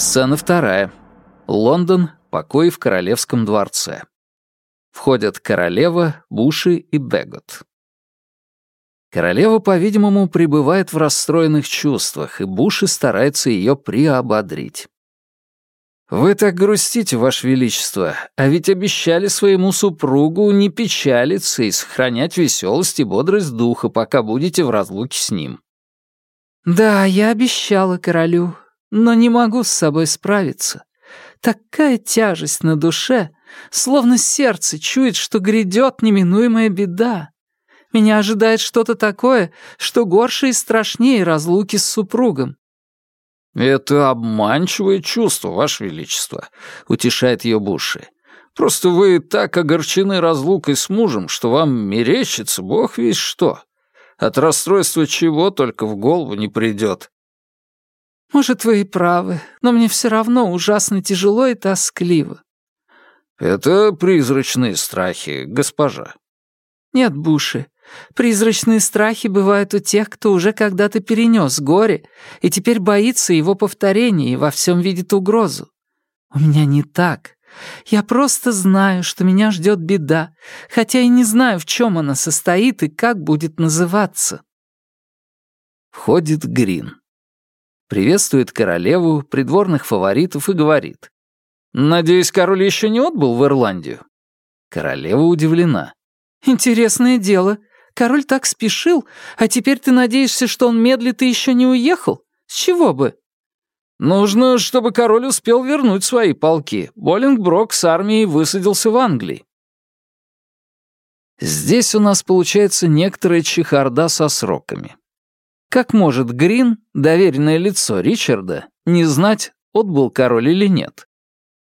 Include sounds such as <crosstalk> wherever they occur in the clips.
Сцена вторая. Лондон, покой в королевском дворце. Входят королева, Буши и Бегот. Королева, по-видимому, пребывает в расстроенных чувствах, и Буши старается ее приободрить. «Вы так грустите, Ваше Величество, а ведь обещали своему супругу не печалиться и сохранять веселость и бодрость духа, пока будете в разлуке с ним». «Да, я обещала королю, но не могу с собой справиться. Такая тяжесть на душе, словно сердце чует, что грядет неминуемая беда. Меня ожидает что-то такое, что горше и страшнее разлуки с супругом. «Это обманчивое чувство, Ваше Величество», — утешает ее Буши. «Просто вы так огорчены разлукой с мужем, что вам мерещится бог весь что. От расстройства чего только в голову не придет». «Может, вы и правы, но мне все равно ужасно тяжело и тоскливо». «Это призрачные страхи, госпожа». «Нет, Буши, Призрачные страхи бывают у тех, кто уже когда-то перенес горе и теперь боится его повторения и во всем видит угрозу. У меня не так. Я просто знаю, что меня ждет беда, хотя и не знаю, в чем она состоит и как будет называться. Входит Грин. Приветствует королеву, придворных фаворитов и говорит. «Надеюсь, король еще не отбыл в Ирландию?» Королева удивлена. «Интересное дело. Король так спешил, а теперь ты надеешься, что он медлит и еще не уехал? С чего бы?» «Нужно, чтобы король успел вернуть свои полки. Боллингброк с армией высадился в Англии». Здесь у нас получается некоторая чехарда со сроками. Как может Грин, доверенное лицо Ричарда, не знать, отбыл король или нет?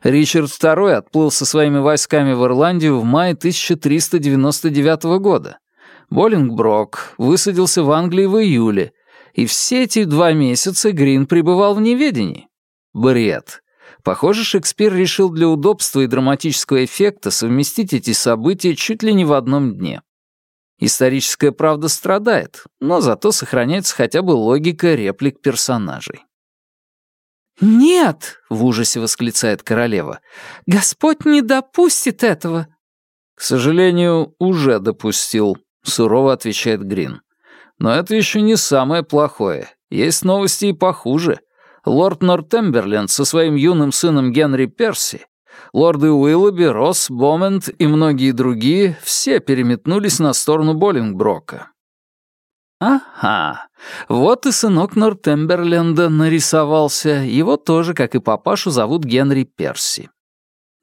Ричард II отплыл со своими войсками в Ирландию в мае 1399 года. Боллингброк высадился в Англии в июле, и все эти два месяца Грин пребывал в неведении. Бред. Похоже, Шекспир решил для удобства и драматического эффекта совместить эти события чуть ли не в одном дне. Историческая правда страдает, но зато сохраняется хотя бы логика реплик персонажей. «Нет!» — в ужасе восклицает королева. «Господь не допустит этого!» «К сожалению, уже допустил», — сурово отвечает Грин. «Но это еще не самое плохое. Есть новости и похуже. Лорд Нортемберленд со своим юным сыном Генри Перси, лорды Уиллоби, Росс, Бомент и многие другие все переметнулись на сторону Боллингброка. Ага, вот и сынок Нортемберленда нарисовался. Его тоже, как и папашу, зовут Генри Перси.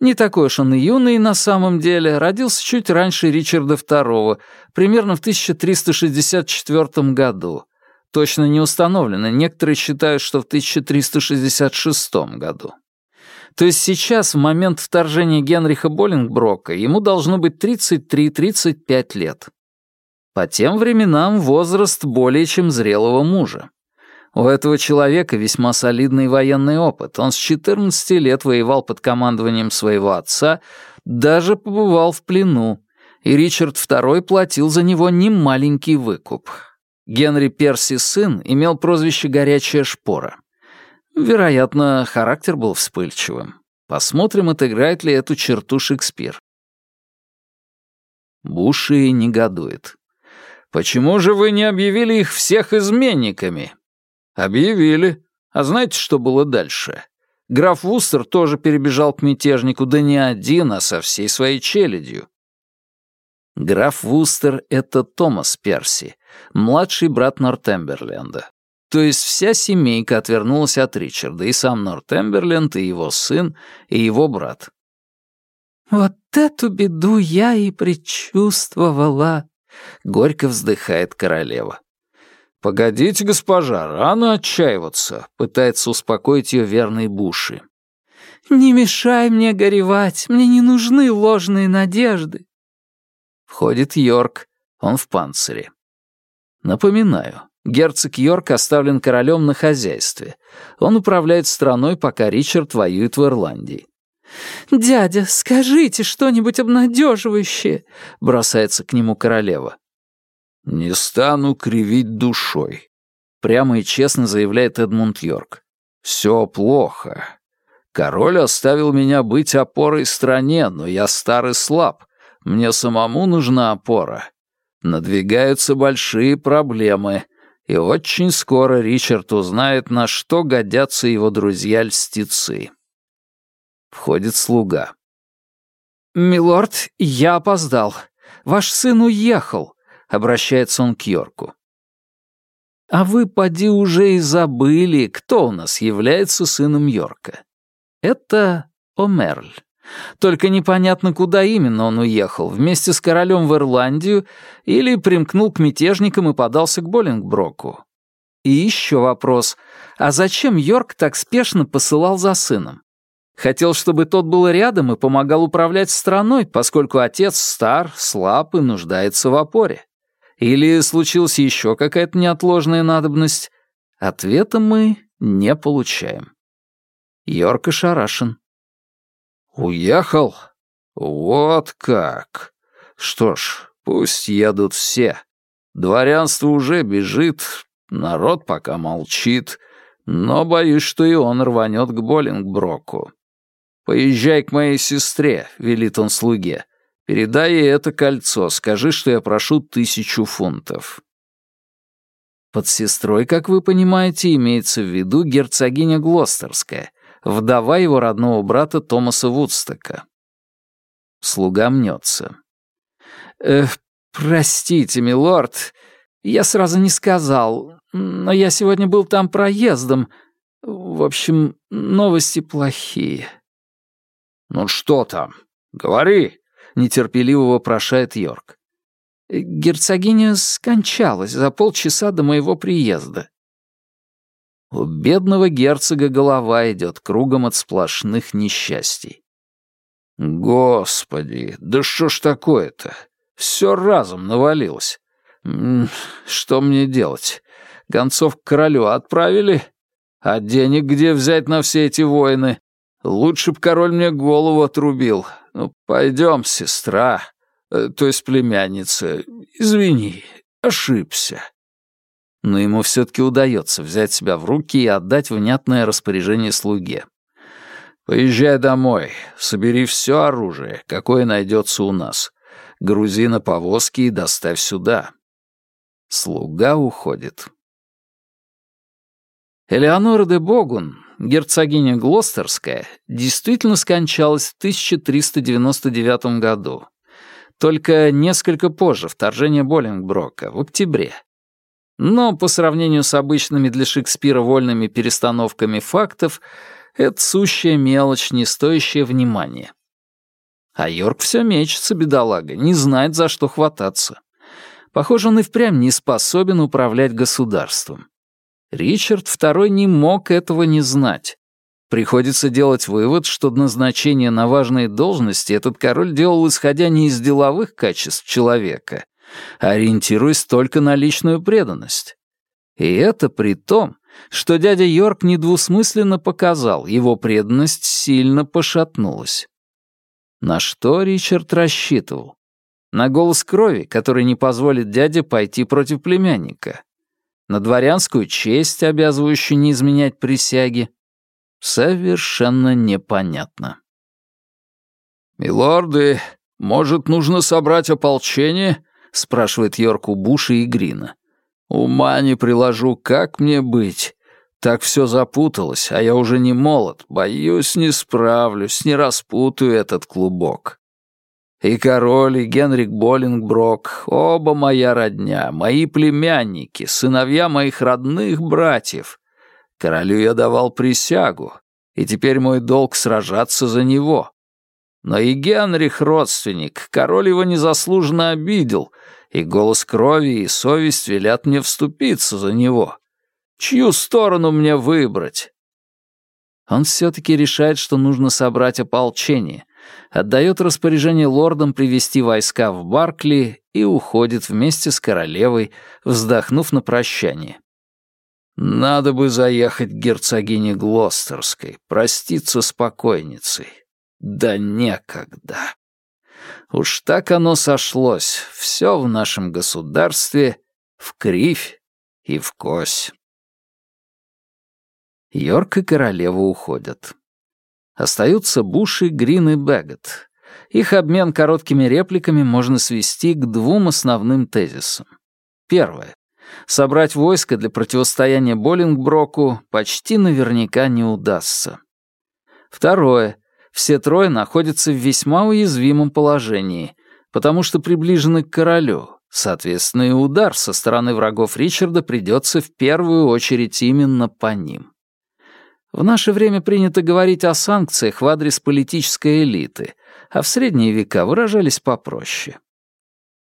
Не такой уж он и юный на самом деле, родился чуть раньше Ричарда II, примерно в 1364 году. Точно не установлено, некоторые считают, что в 1366 году. То есть сейчас, в момент вторжения Генриха Боллингброка, ему должно быть 33-35 лет. По тем временам возраст более чем зрелого мужа. У этого человека весьма солидный военный опыт. Он с 14 лет воевал под командованием своего отца, даже побывал в плену, и Ричард II платил за него немаленький выкуп. Генри Перси сын имел прозвище «Горячая шпора». Вероятно, характер был вспыльчивым. Посмотрим, отыграет ли эту черту Шекспир. Буши негодует. «Почему же вы не объявили их всех изменниками?» «Объявили. А знаете, что было дальше?» Граф Вустер тоже перебежал к мятежнику, да не один, а со всей своей челядью. Граф Вустер — это Томас Перси, младший брат Нортемберленда. То есть вся семейка отвернулась от Ричарда, и сам Нортемберленд, и его сын, и его брат. «Вот эту беду я и предчувствовала», — горько вздыхает королева. «Погодите, госпожа, рано отчаиваться», — пытается успокоить ее верный Буши. «Не мешай мне горевать, мне не нужны ложные надежды». Входит Йорк, он в панцире. Напоминаю, герцог Йорк оставлен королем на хозяйстве. Он управляет страной, пока Ричард воюет в Ирландии. «Дядя, скажите что-нибудь обнадеживающее», — бросается к нему королева. «Не стану кривить душой», — прямо и честно заявляет Эдмунд Йорк. Все плохо. Король оставил меня быть опорой стране, но я стар и слаб. Мне самому нужна опора. Надвигаются большие проблемы, и очень скоро Ричард узнает, на что годятся его друзья-льстецы. Входит слуга. «Милорд, я опоздал. Ваш сын уехал», — обращается он к Йорку. «А вы, поди, уже и забыли, кто у нас является сыном Йорка. Это Омерль. Только непонятно, куда именно он уехал, вместе с королем в Ирландию или примкнул к мятежникам и подался к Боллингброку. И еще вопрос. А зачем Йорк так спешно посылал за сыном? Хотел, чтобы тот был рядом и помогал управлять страной, поскольку отец стар, слаб и нуждается в опоре. Или случилась еще какая-то неотложная надобность? Ответа мы не получаем. Йорк ошарашен. «Уехал? Вот как! Что ж, пусть едут все. Дворянство уже бежит, народ пока молчит, но боюсь, что и он рванет к Боллингброку. Поезжай к моей сестре», — велит он слуге. «Передай ей это кольцо, скажи, что я прошу тысячу фунтов». Под сестрой, как вы понимаете, имеется в виду герцогиня Глостерская, вдова его родного брата Томаса Вудстока. Слуга мнется. «Э, «Простите, милорд, я сразу не сказал, но я сегодня был там проездом. В общем, новости плохие». «Ну что там? Говори!» — нетерпеливо вопрошает Йорк. «Герцогиня скончалась за полчаса до моего приезда. У бедного герцога голова идет кругом от сплошных несчастий. Господи, да что ж такое-то? Все разом навалилось. Что мне делать? Гонцов к королю отправили? А денег где взять на все эти войны? Лучше б король мне голову отрубил. Ну, пойдем, сестра, э, то есть племянница. Извини, ошибся но ему все-таки удается взять себя в руки и отдать внятное распоряжение слуге. «Поезжай домой, собери все оружие, какое найдется у нас. Грузи на повозки и доставь сюда». Слуга уходит. Элеонора де Богун, герцогиня Глостерская, действительно скончалась в 1399 году. Только несколько позже вторжения Боллингброка, в октябре, но по сравнению с обычными для Шекспира вольными перестановками фактов, это сущая мелочь, не стоящая внимания. А Йорк все мечется, бедолага, не знает, за что хвататься. Похоже, он и впрямь не способен управлять государством. Ричард II не мог этого не знать. Приходится делать вывод, что назначение на важные должности этот король делал исходя не из деловых качеств человека, ориентируясь только на личную преданность. И это при том, что дядя Йорк недвусмысленно показал, его преданность сильно пошатнулась. На что Ричард рассчитывал? На голос крови, который не позволит дяде пойти против племянника? На дворянскую честь, обязывающую не изменять присяги? Совершенно непонятно. «Милорды, может, нужно собрать ополчение — спрашивает Йорк у Буша и Грина. «Ума не приложу, как мне быть? Так все запуталось, а я уже не молод. Боюсь, не справлюсь, не распутаю этот клубок». И король, и Генрик Боллингброк, оба моя родня, мои племянники, сыновья моих родных братьев. Королю я давал присягу, и теперь мой долг сражаться за него. Но и Генрих родственник, король его незаслуженно обидел, и голос крови и совесть велят мне вступиться за него. Чью сторону мне выбрать? Он все-таки решает, что нужно собрать ополчение, отдает распоряжение лордам привести войска в Баркли и уходит вместе с королевой, вздохнув на прощание. Надо бы заехать к герцогине Глостерской, проститься с покойницей. Да некогда. Уж так оно сошлось, все в нашем государстве в кривь и в кось. Йорк и королева уходят. Остаются Буш и Грин и Бэггет. Их обмен короткими репликами можно свести к двум основным тезисам. Первое. Собрать войско для противостояния Боллингброку почти наверняка не удастся. Второе. Все трое находятся в весьма уязвимом положении, потому что приближены к королю. Соответственно, и удар со стороны врагов Ричарда придется в первую очередь именно по ним. В наше время принято говорить о санкциях в адрес политической элиты, а в средние века выражались попроще.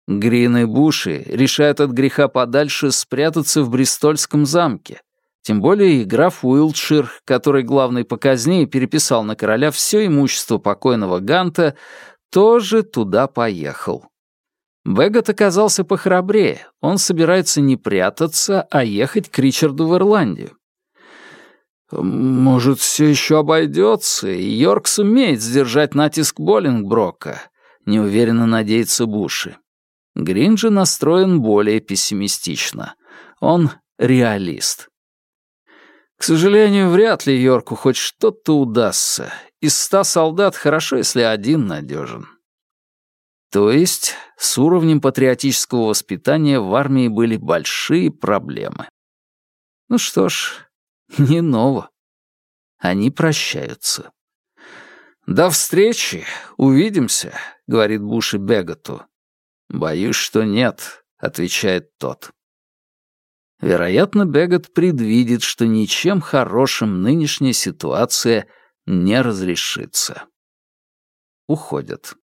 Грин и Буши решают от греха подальше спрятаться в Бристольском замке. Тем более и граф Уилтшир, который главный показнее переписал на короля все имущество покойного Ганта, тоже туда поехал. Бэггот оказался похрабрее. Он собирается не прятаться, а ехать к Ричарду в Ирландию. Может, все еще обойдется, и Йорк сумеет сдержать натиск Боллингброка, неуверенно надеется Буши. Грин же настроен более пессимистично. Он реалист. К сожалению, вряд ли Йорку хоть что-то удастся. Из ста солдат хорошо, если один надежен. То есть с уровнем патриотического воспитания в армии были большие проблемы. Ну что ж, <laughs> не ново. Они прощаются. «До встречи, увидимся», — говорит Буш и Беготу. «Боюсь, что нет», — отвечает тот. Вероятно, Бегот предвидит, что ничем хорошим нынешняя ситуация не разрешится. Уходят.